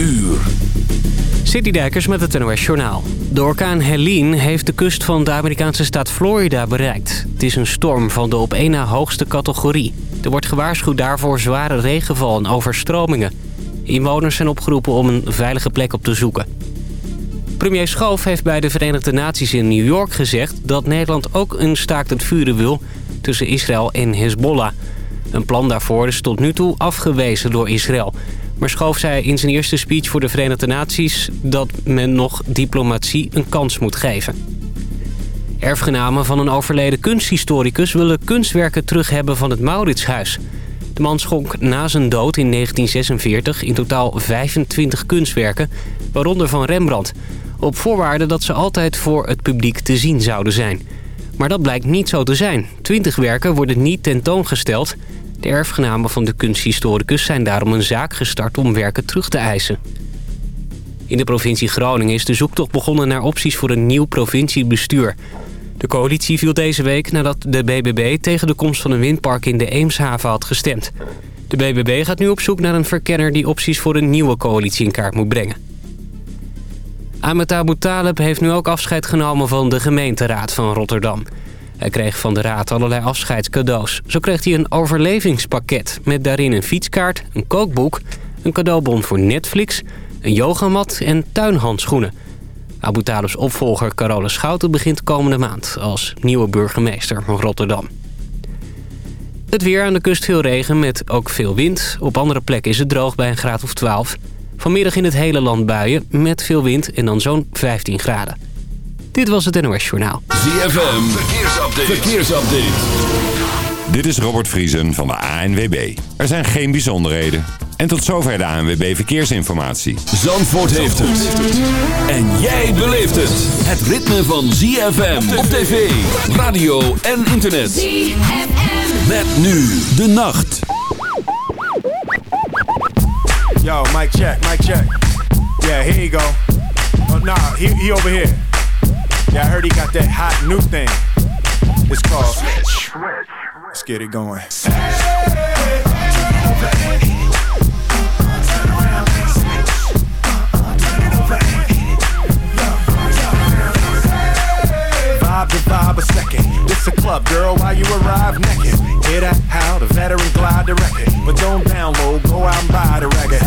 uur. Citydijkers met het NOS Journaal. De orkaan Helene heeft de kust van de Amerikaanse staat Florida bereikt. Het is een storm van de op één na hoogste categorie. Er wordt gewaarschuwd daarvoor zware regenval en overstromingen. Inwoners zijn opgeroepen om een veilige plek op te zoeken. Premier Schoof heeft bij de Verenigde Naties in New York gezegd... dat Nederland ook een staakt het vuren wil tussen Israël en Hezbollah. Een plan daarvoor is tot nu toe afgewezen door Israël... Maar Schoof zei in zijn eerste speech voor de Verenigde Naties... dat men nog diplomatie een kans moet geven. Erfgenamen van een overleden kunsthistoricus... willen kunstwerken terug hebben van het Mauritshuis. De man schonk na zijn dood in 1946 in totaal 25 kunstwerken... waaronder van Rembrandt... op voorwaarde dat ze altijd voor het publiek te zien zouden zijn... Maar dat blijkt niet zo te zijn. Twintig werken worden niet tentoongesteld... De erfgenamen van de kunsthistoricus zijn daarom een zaak gestart om werken terug te eisen. In de provincie Groningen is de zoektocht begonnen naar opties voor een nieuw provinciebestuur. De coalitie viel deze week nadat de BBB tegen de komst van een windpark in de Eemshaven had gestemd. De BBB gaat nu op zoek naar een verkenner die opties voor een nieuwe coalitie in kaart moet brengen. Ahmed Abu Talib heeft nu ook afscheid genomen van de gemeenteraad van Rotterdam. Hij kreeg van de raad allerlei afscheidscadeaus. Zo kreeg hij een overlevingspakket met daarin een fietskaart, een kookboek... een cadeaubon voor Netflix, een yogamat en tuinhandschoenen. Abu opvolger Carola Schouten begint komende maand... als nieuwe burgemeester van Rotterdam. Het weer aan de kust veel regen met ook veel wind. Op andere plekken is het droog bij een graad of 12. Vanmiddag in het hele land buien met veel wind en dan zo'n 15 graden. Dit was het NOS Journaal. ZFM, verkeersupdate. verkeersupdate. Dit is Robert Vriesen van de ANWB. Er zijn geen bijzonderheden. En tot zover de ANWB Verkeersinformatie. Zandvoort heeft het. En jij beleeft het. Het ritme van ZFM op tv, radio en internet. ZFM. Met nu de nacht. Yo, mic check, mic check. Yeah, here you go. Oh, nah, he, he over here. Yeah, I heard he got that hot new thing. It's called Switch. Let's get it going. Vibe to vibe a second. This a club, girl, while you arrive naked. Hear that? How the veteran glide the record. But don't download, go out and buy the record.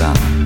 있다.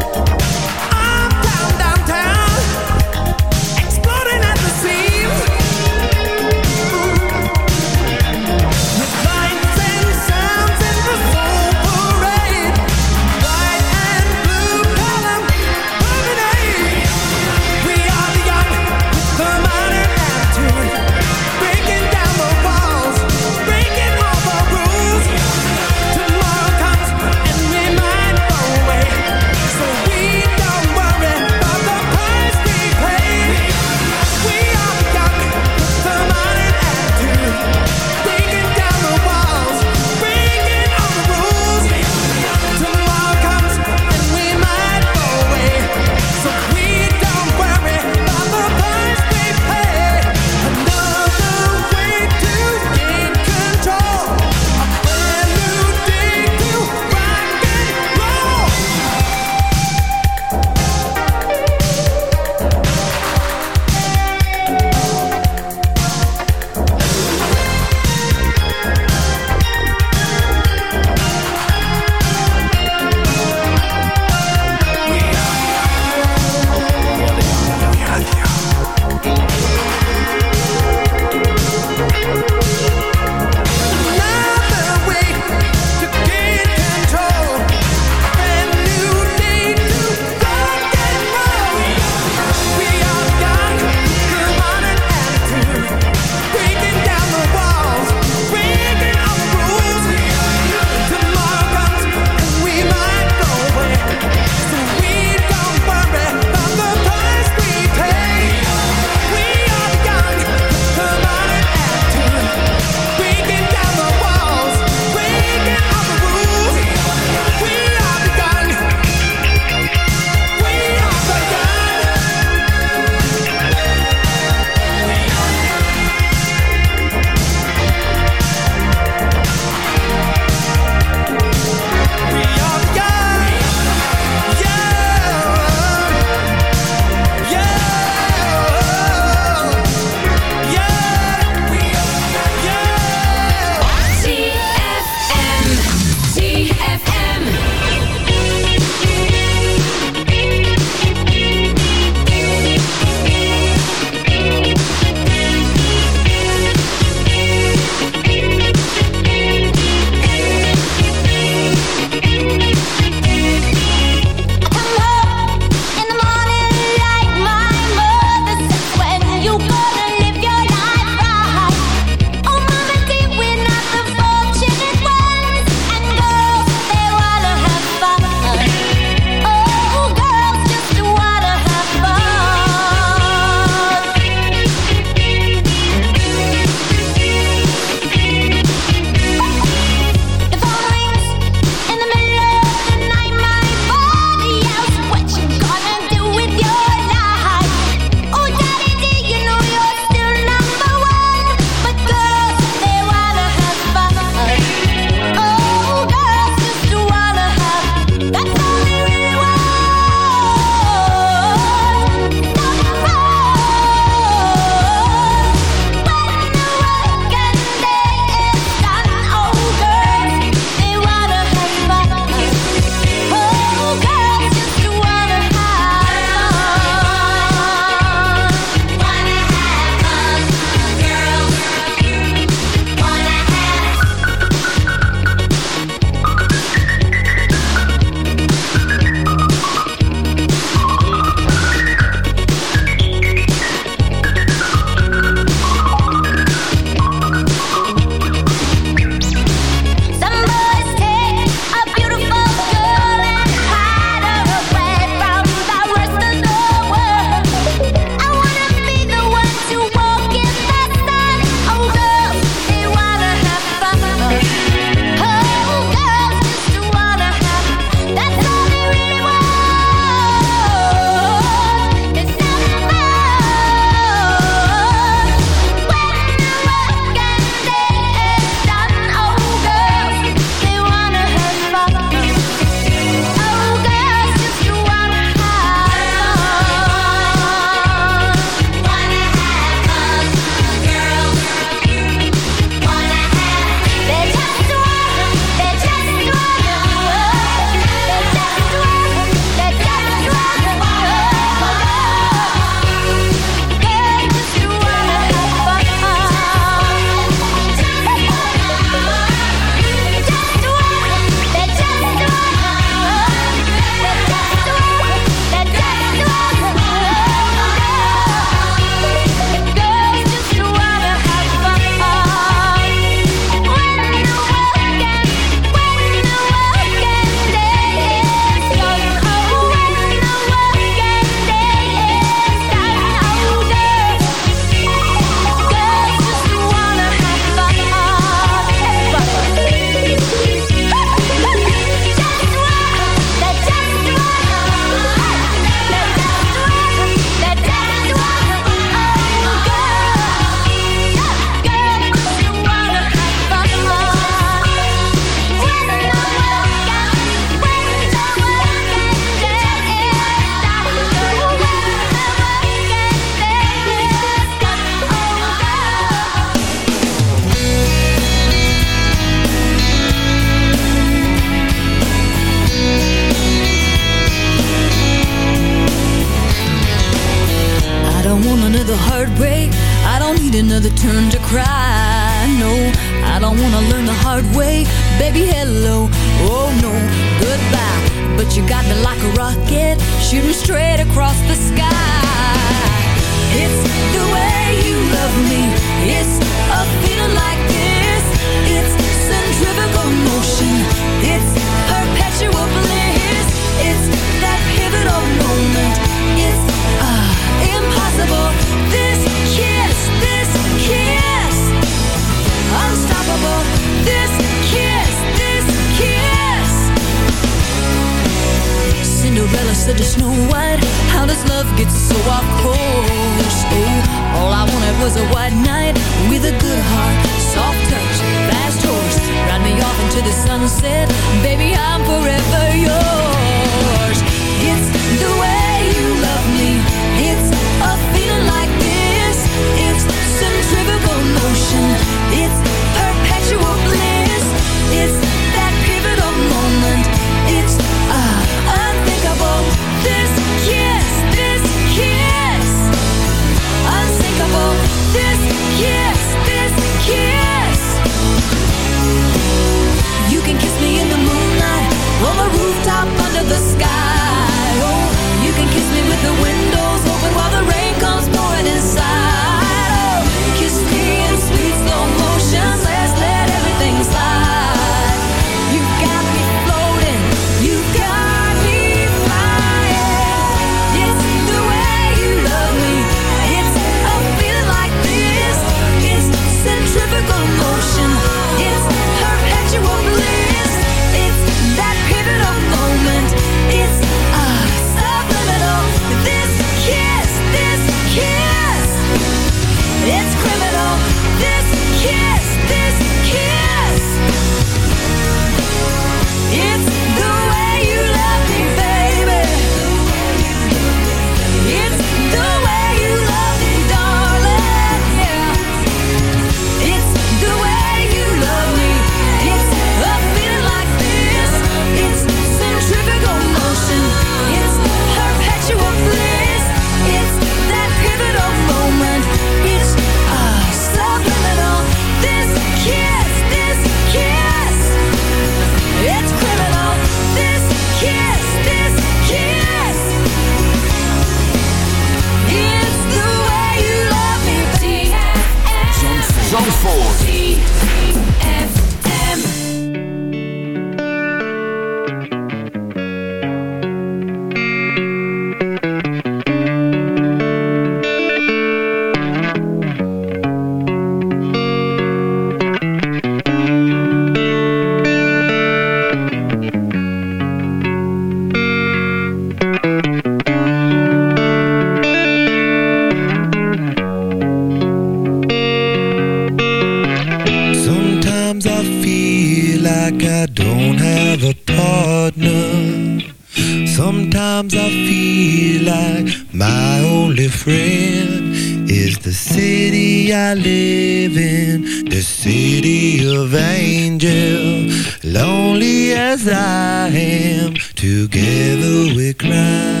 I live in the city of angel. Lonely as I am, together we cry.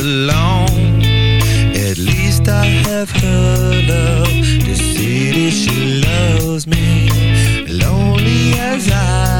alone. At least I have her love. To city that she loves me. Lonely as I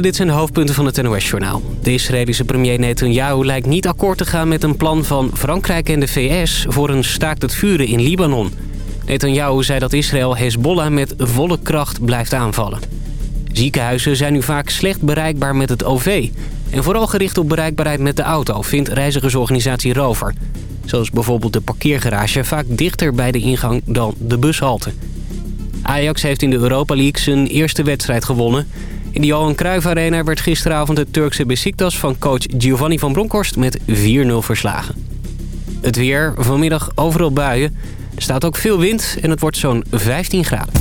Dit zijn de hoofdpunten van het NOS-journaal. De Israëlische premier Netanyahu lijkt niet akkoord te gaan met een plan van Frankrijk en de VS... voor een staakt het vuren in Libanon. Netanyahu zei dat Israël Hezbollah met volle kracht blijft aanvallen. Ziekenhuizen zijn nu vaak slecht bereikbaar met het OV. En vooral gericht op bereikbaarheid met de auto, vindt reizigersorganisatie Rover. Zoals bijvoorbeeld de parkeergarage vaak dichter bij de ingang dan de bushalte. Ajax heeft in de Europa League zijn eerste wedstrijd gewonnen... In de Johan Cruijff Arena werd gisteravond het Turkse Besiktas van coach Giovanni van Bronckhorst met 4-0 verslagen. Het weer, vanmiddag overal buien. Er staat ook veel wind en het wordt zo'n 15 graden.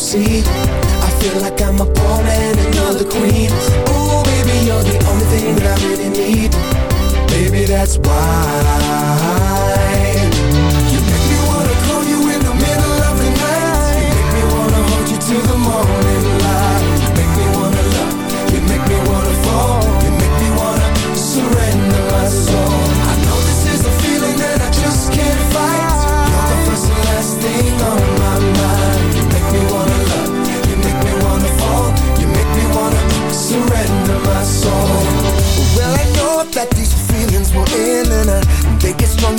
see. I feel like I'm a pawn and another queen. Oh, baby, you're the only thing that I really need. Baby, that's why.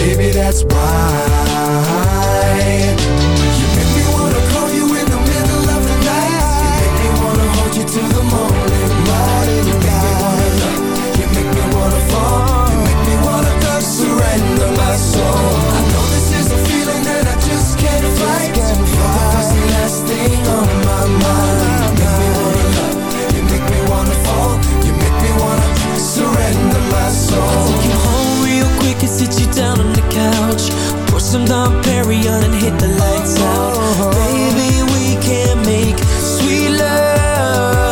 Baby, that's why. You make me wanna call you in the middle of the night. You make me wanna hold you till the morning light. You make me wanna love, you make me wanna fall. You make me wanna love, surrender my soul. I know this is a feeling that I just can't fight. You're the first and last thing on my mind. sit you down on the couch. Pour some Dom Perignon and hit the lights out. Oh. Baby, we can make sweet love.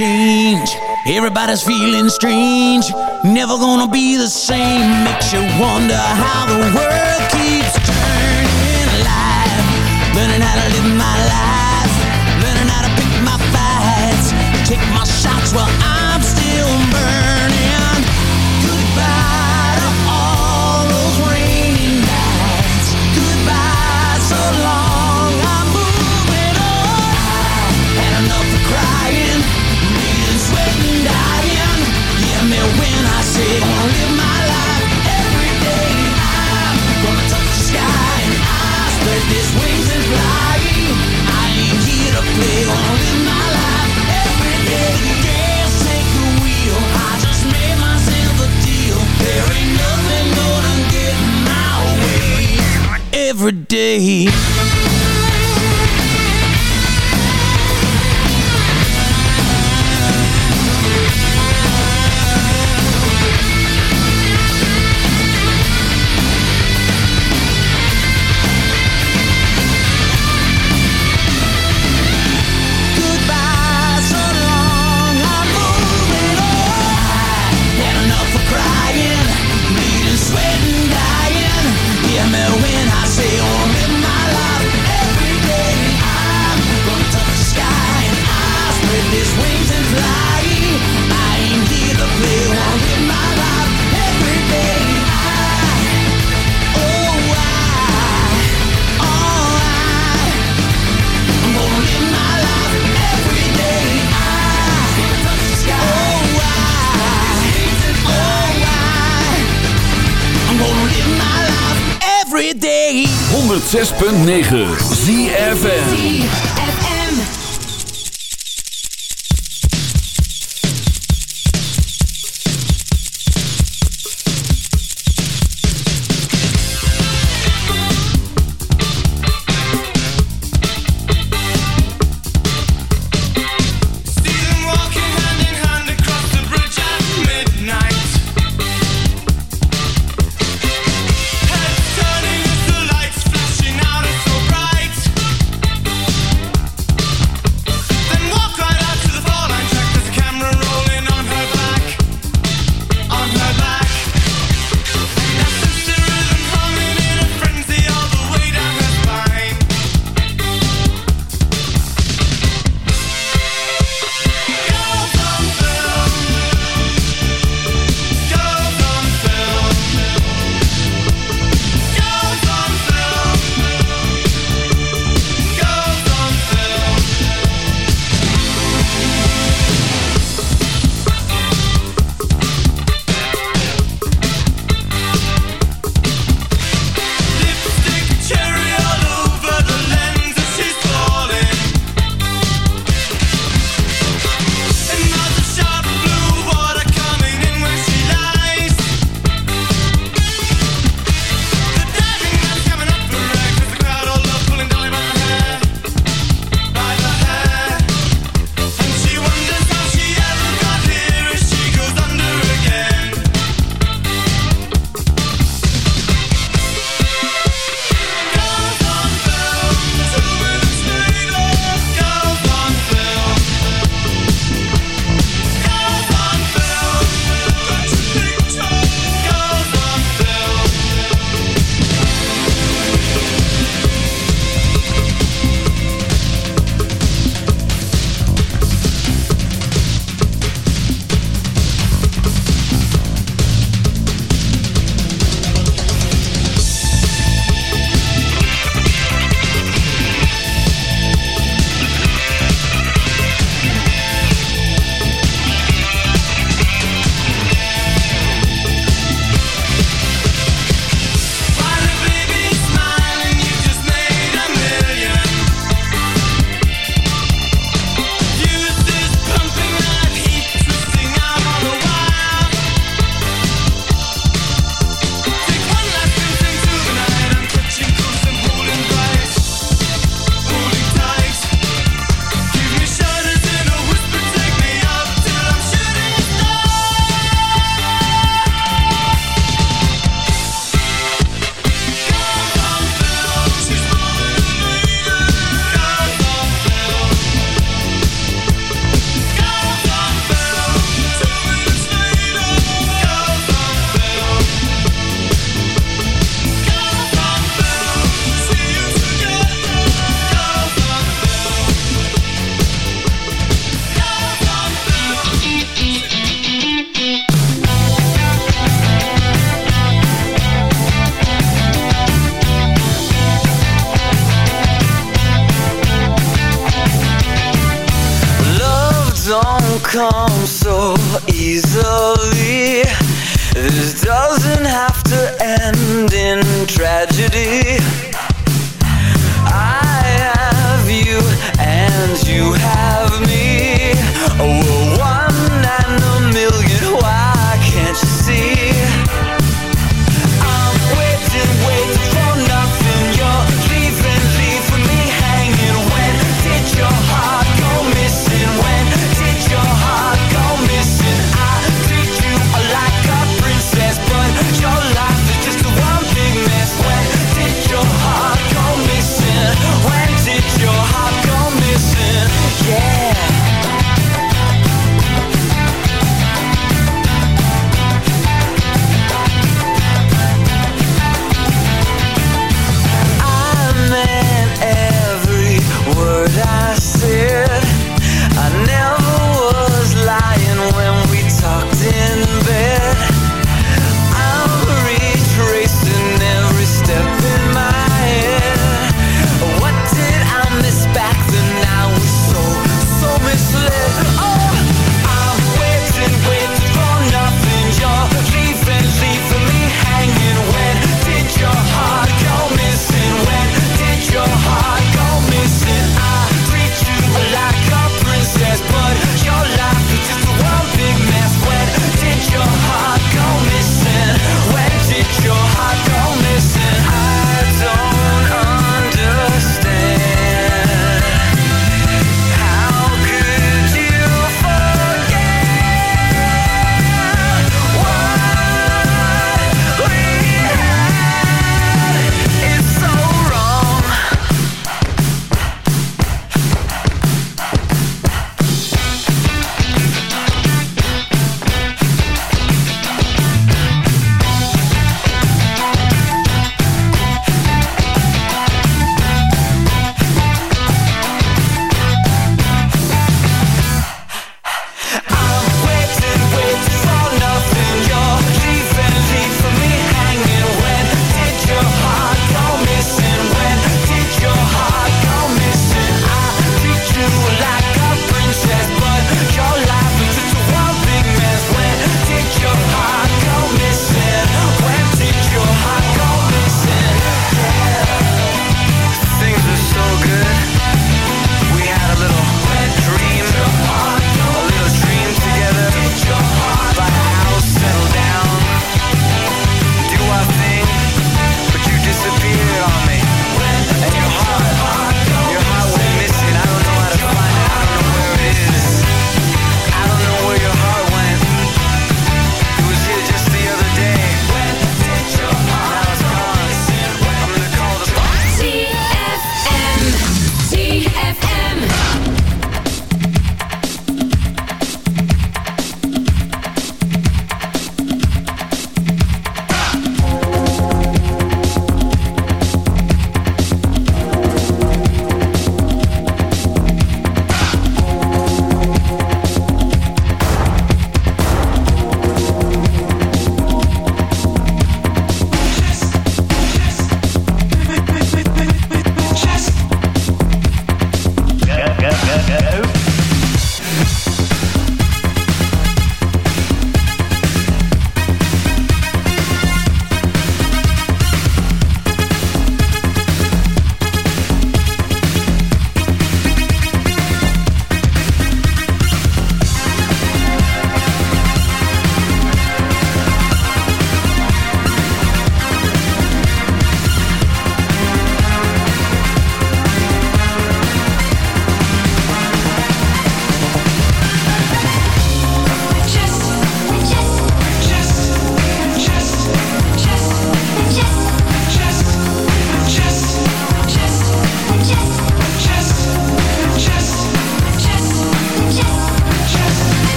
change. Everybody's feeling strange. Never gonna be the same. Makes you wonder how the world keeps turning. Alive, learning how to live. every day. 106.9 ZFM. Tragedy.